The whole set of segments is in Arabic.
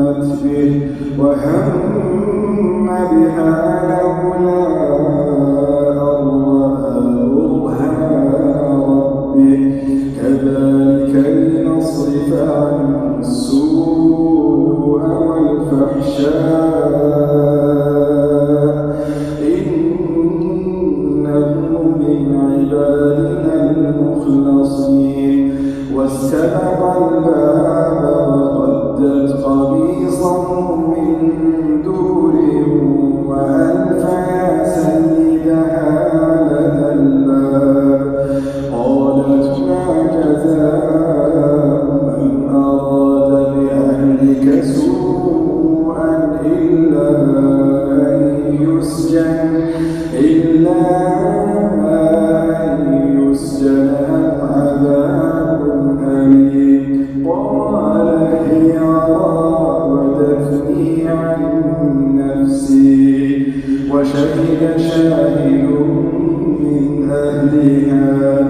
همت به وهم بها لولا كذلك لنصرف عنه السوء والفحشاء إنه من عبادنا المخلصين واستبق الباب وقدت قميصه من دور وألف يا سيدها لدى الباب. قالت ما جزاء من أراد بأهلك سوءا إلا أن يسجن وشهد شاهد من أهلها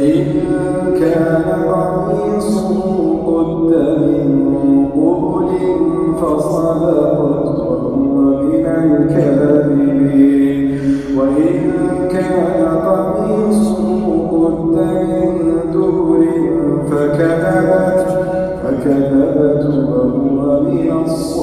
إن كان قميصه قد من قبل فصدقت وهو من الكاذبين وإن كان قميصه قد من دبر فكذبت فكذبت وهو من الصادقين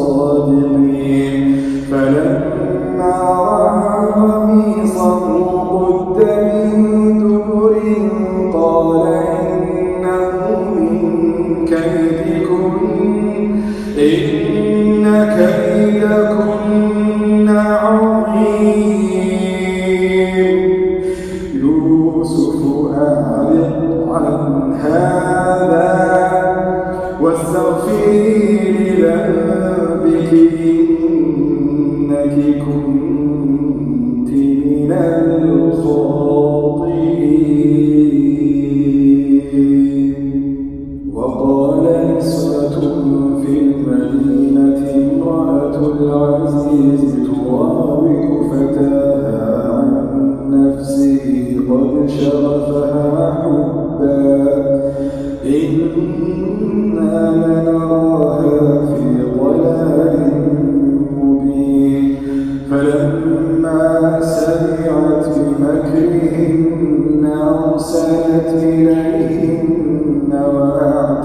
كنت من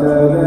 Father,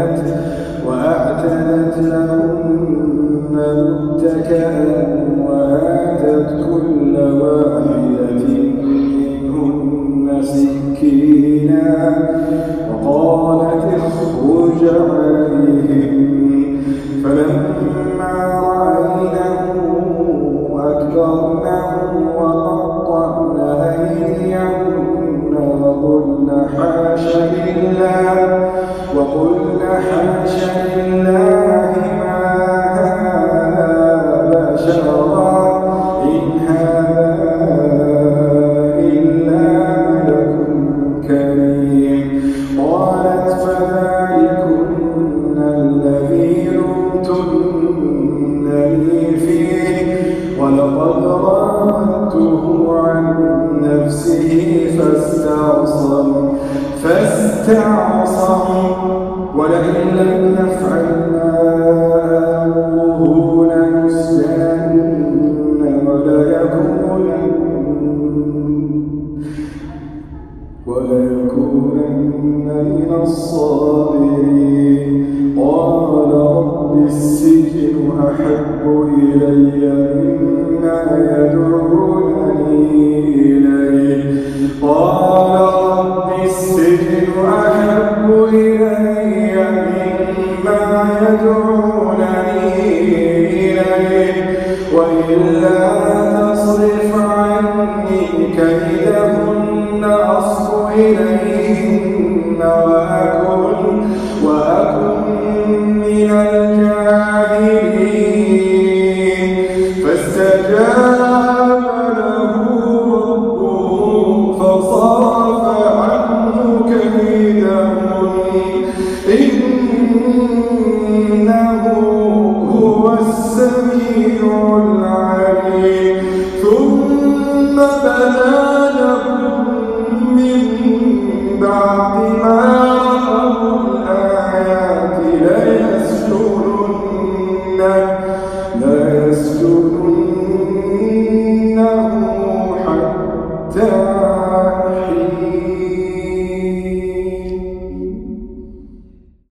ولقد رأى إلي مما يدعونني إليه. قال رب السجن أحب إلي مما يدعونني إليه. وإلا تصرف عني كيدهن أصب إليهن وأكون أمانة